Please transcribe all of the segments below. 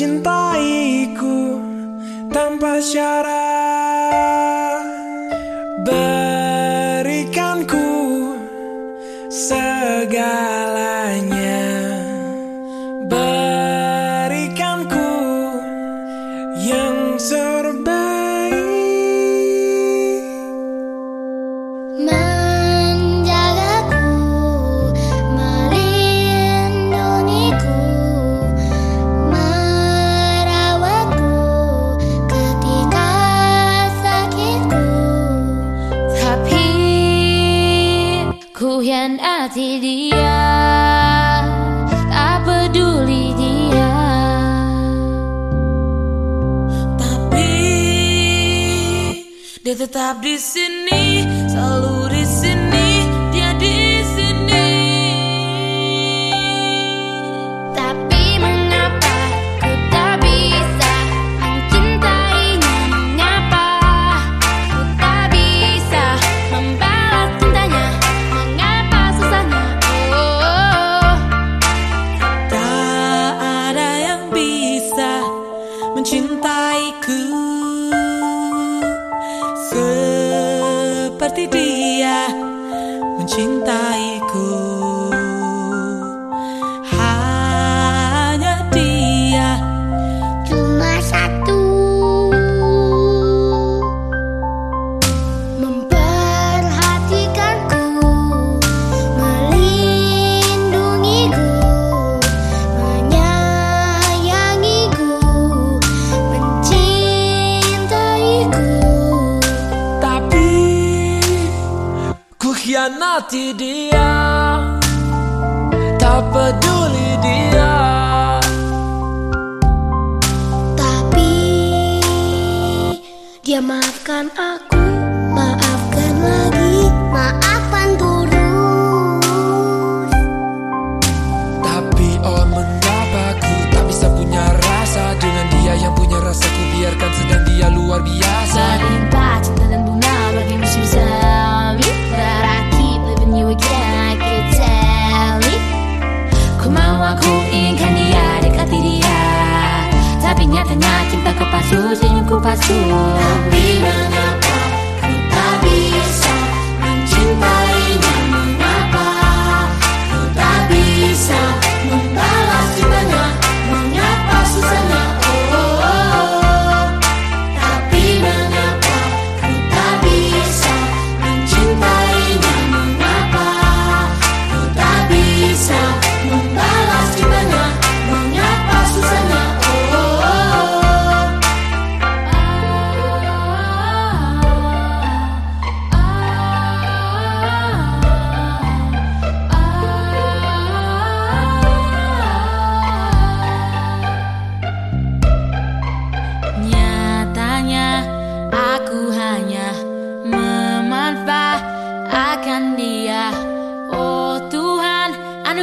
mencintaiku tanpa syarat. Berikan ku segalanya. Berikan ku yang serba Kian hati dia Tak peduli dia. Tapi Dia tetap di sini Selalu mengkhianati dia. Tak peduli dia. Tapi dia maafkan aku. surge no compasso.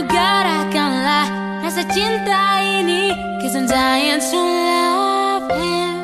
Menggerakkanlah rasa cinta ini Cause I'm dying to love him